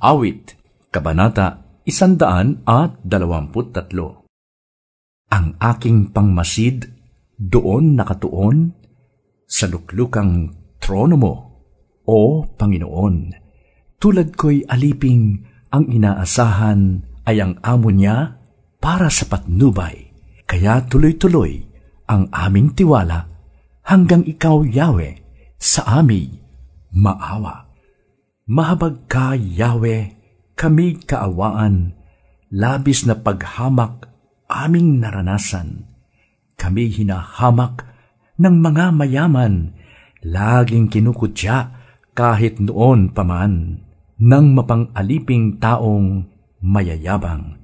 Awit, Kabanata, Isandaan at Dalawamput Tatlo. Ang aking pangmasid doon nakatuon sa luklukang trono mo, O Panginoon. Tulad ko'y aliping ang inaasahan ay ang amo niya para sa patnubay. Kaya tuloy-tuloy ang aming tiwala hanggang ikaw, Yahweh, sa amin maawa. Mahabag ka, Yahweh, kami kaawaan, labis na paghamak aming naranasan. Kami hinahamak ng mga mayaman, laging kinukutya kahit noon paman ng mapang-aliping taong mayayabang